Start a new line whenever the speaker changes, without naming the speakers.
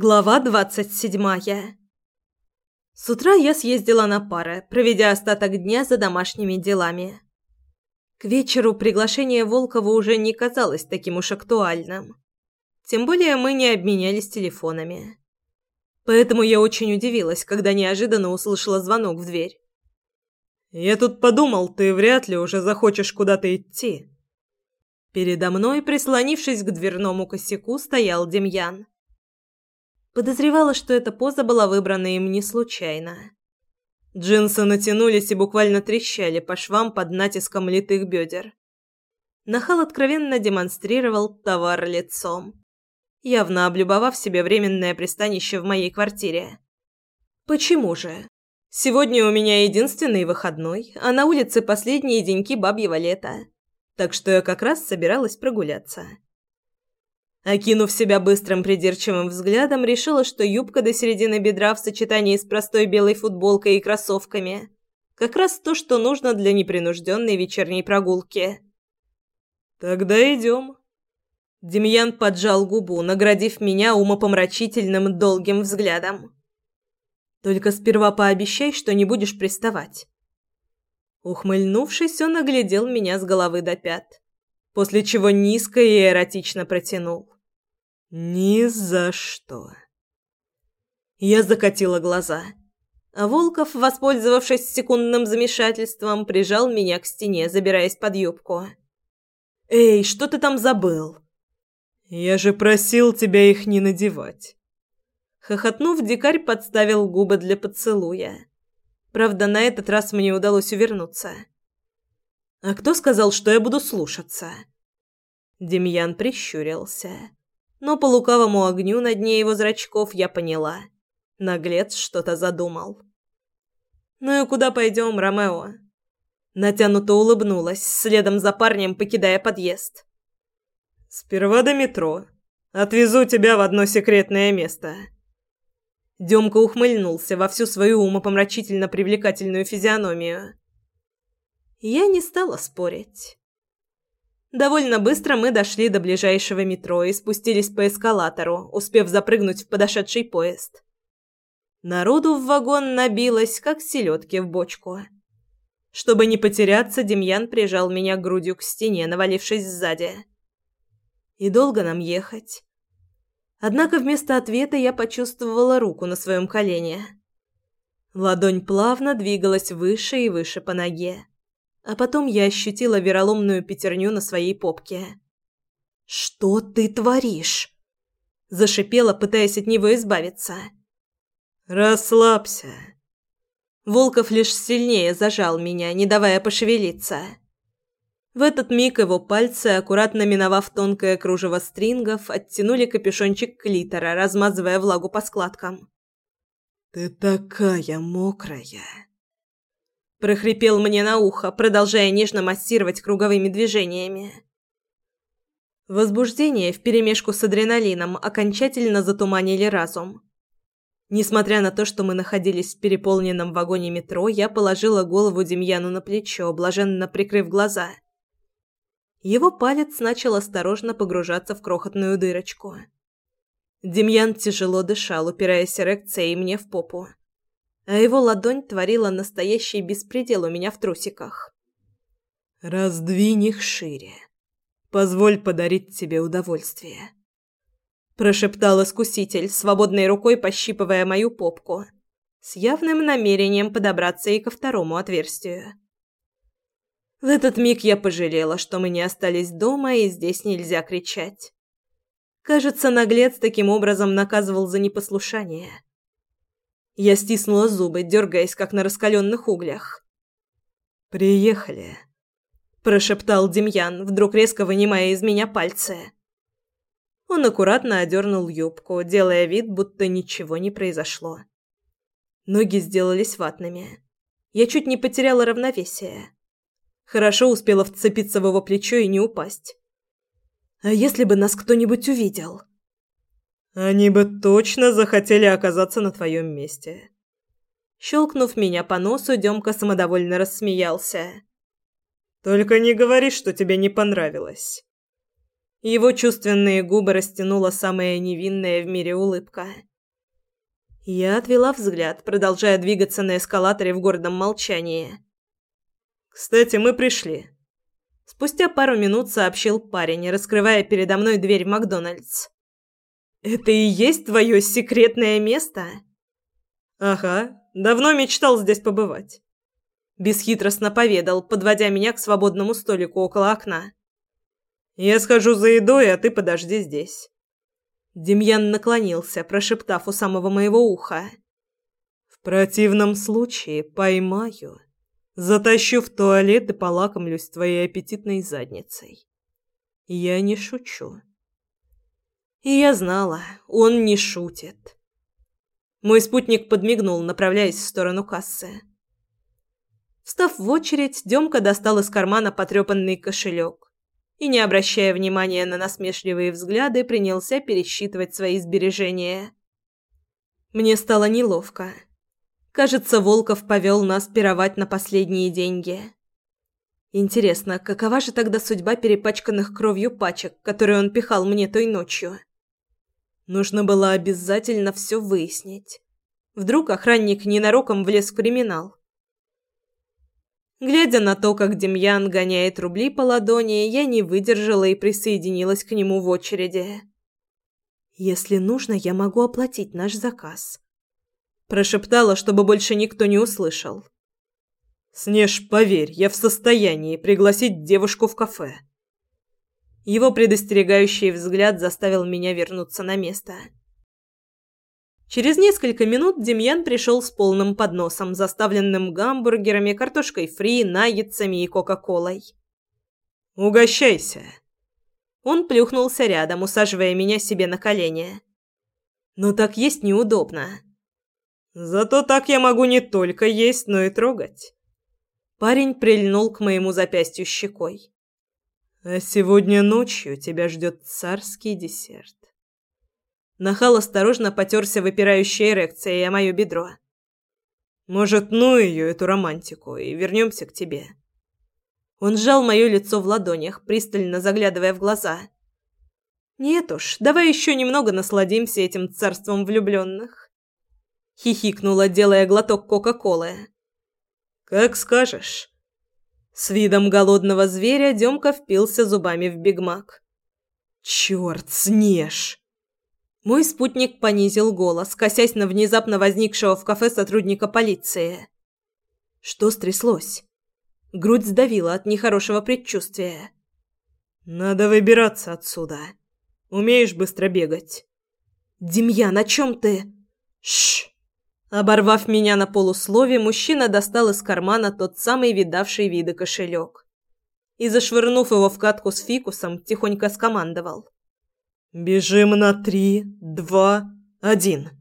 Глава двадцать седьмая. С утра я съездила на пары, проведя остаток дня за домашними делами. К вечеру приглашение Волкова уже не казалось таким уж актуальным. Тем более мы не обменялись телефонами. Поэтому я очень удивилась, когда неожиданно услышала звонок в дверь.
«Я тут подумал, ты вряд ли уже захочешь куда-то идти».
Передо мной, прислонившись к дверному косяку, стоял Демьян. Подозревала, что эта поза была выбрана им не случайно. Джинсы натянулись и буквально трещали по швам под натиском литых бедер. Нахал откровенно демонстрировал товар лицом, явно облюбовав себе временное пристанище в моей квартире. Почему же? Сегодня у меня единственный выходной, а на улице последние деньки бабьего лета. Так что я как раз собиралась прогуляться. Окинув себя быстрым придирчивым взглядом, решила, что юбка до середины бедра в сочетании с простой белой футболкой и кроссовками как раз то, что нужно для непринужденной вечерней прогулки.
«Тогда идем».
Демьян поджал губу, наградив меня умопомрачительным долгим взглядом. «Только сперва пообещай, что не будешь приставать». Ухмыльнувшись, он оглядел меня с головы до пят после чего низко и эротично протянул. «Ни за что». Я закатила глаза. А Волков, воспользовавшись секундным замешательством, прижал меня к стене, забираясь под юбку. «Эй, что ты там забыл?»
«Я же просил тебя их не надевать».
Хохотнув, дикарь подставил губы для поцелуя. Правда, на этот раз мне удалось увернуться. А кто сказал, что я буду слушаться? Демьян прищурился. Но по лукавому огню на дне его зрачков я поняла. Наглец что-то задумал. «Ну и куда пойдем, Ромео?» Натянуто улыбнулась, следом за парнем покидая подъезд.
«Сперва до метро. Отвезу тебя в одно секретное место».
Демка ухмыльнулся во всю свою умопомрачительно привлекательную физиономию. Я не стала спорить. Довольно быстро мы дошли до ближайшего метро и спустились по эскалатору, успев запрыгнуть в подошедший поезд. Народу в вагон набилось, как селедки в бочку. Чтобы не потеряться, Демьян прижал меня грудью к стене, навалившись сзади. И долго нам ехать? Однако вместо ответа я почувствовала руку на своем колене. Ладонь плавно двигалась выше и выше по ноге а потом я ощутила вероломную пятерню на своей попке. «Что ты творишь?» Зашипела, пытаясь от него избавиться.
«Расслабься».
Волков лишь сильнее зажал меня, не давая пошевелиться. В этот миг его пальцы, аккуратно миновав тонкое кружево стрингов, оттянули капюшончик клитора, размазывая влагу по складкам.
«Ты такая мокрая!»
Прохрипел мне на ухо, продолжая нежно массировать круговыми движениями. Возбуждение вперемешку с адреналином окончательно затуманили разум. Несмотря на то, что мы находились в переполненном вагоне метро, я положила голову Демьяну на плечо, блаженно прикрыв глаза. Его палец начал осторожно погружаться в крохотную дырочку. Демьян тяжело дышал, упираясь эрекцией мне в попу а его ладонь творила настоящий беспредел у меня в трусиках.
«Раздвинь их шире. Позволь подарить тебе удовольствие», –
прошептал искуситель, свободной рукой пощипывая мою попку, с явным намерением подобраться и ко второму отверстию. В этот миг я пожалела, что мы не остались дома, и здесь нельзя кричать. Кажется, наглец таким образом наказывал за непослушание. Я стиснула зубы, дергаясь, как на раскаленных углях.
«Приехали», – прошептал Демьян, вдруг резко вынимая из меня пальцы.
Он аккуратно одернул юбку, делая вид, будто ничего не произошло. Ноги сделались ватными. Я чуть не потеряла равновесие. Хорошо успела вцепиться в его плечо и не упасть. А если бы нас кто-нибудь увидел?
Они бы точно захотели оказаться на твоем месте.
Щелкнув меня по носу, Демка самодовольно рассмеялся.
Только не говори, что тебе не понравилось.
Его чувственные губы растянула самая невинная в мире улыбка. Я отвела взгляд, продолжая двигаться на эскалаторе в гордом молчании. «Кстати, мы пришли», — спустя пару минут сообщил парень, раскрывая передо мной дверь в Макдональдс. «Это и есть твое секретное место?» «Ага, давно мечтал здесь побывать», — бесхитростно поведал, подводя меня к свободному столику около окна. «Я схожу за едой, а ты подожди здесь». Демьян наклонился, прошептав у самого моего уха. «В противном случае поймаю, затащу в туалет и полакомлюсь твоей аппетитной задницей. Я не шучу». И я знала, он не шутит. Мой спутник подмигнул, направляясь в сторону кассы. Встав в очередь, Демка достал из кармана потрепанный кошелек и, не обращая внимания на насмешливые взгляды, принялся пересчитывать свои сбережения. Мне стало неловко. Кажется, Волков повел нас пировать на последние деньги. Интересно, какова же тогда судьба перепачканных кровью пачек, которые он пихал мне той ночью? Нужно было обязательно все выяснить. Вдруг охранник ненароком влез в криминал. Глядя на то, как Демьян гоняет рубли по ладони, я не выдержала и присоединилась к нему в очереди. «Если нужно, я могу оплатить наш заказ», – прошептала, чтобы больше никто не услышал. «Снеж, поверь, я в состоянии пригласить девушку в кафе». Его предостерегающий взгляд заставил меня вернуться на место. Через несколько минут Демьян пришел с полным подносом, заставленным гамбургерами, картошкой фри, наггетсами и кока-колой. «Угощайся!» Он плюхнулся рядом, усаживая меня себе на колени. «Но так есть неудобно». «Зато так я могу не только есть, но и трогать». Парень прильнул к моему запястью щекой. «А сегодня ночью тебя ждет царский десерт». Нахал осторожно потерся выпирающей эрекцией о мое бедро. «Может, ну ее, эту романтику, и вернемся к тебе?» Он сжал мое лицо в ладонях, пристально заглядывая в глаза. «Нет уж, давай еще немного насладимся этим царством влюбленных». Хихикнула, делая глоток Кока-Колы. «Как скажешь». С видом голодного зверя Демка впился зубами в бигмак. «Черт, снеж!» Мой спутник понизил голос, косясь на внезапно возникшего в кафе сотрудника полиции. Что стряслось? Грудь сдавила от нехорошего предчувствия. «Надо выбираться отсюда. Умеешь быстро бегать?» «Демьян, о чем ты?» «Шш!» Оборвав меня на полуслове, мужчина достал из кармана тот самый видавший виды кошелек и, зашвырнув его в катку с фикусом, тихонько скомандовал. «Бежим на три, два, один».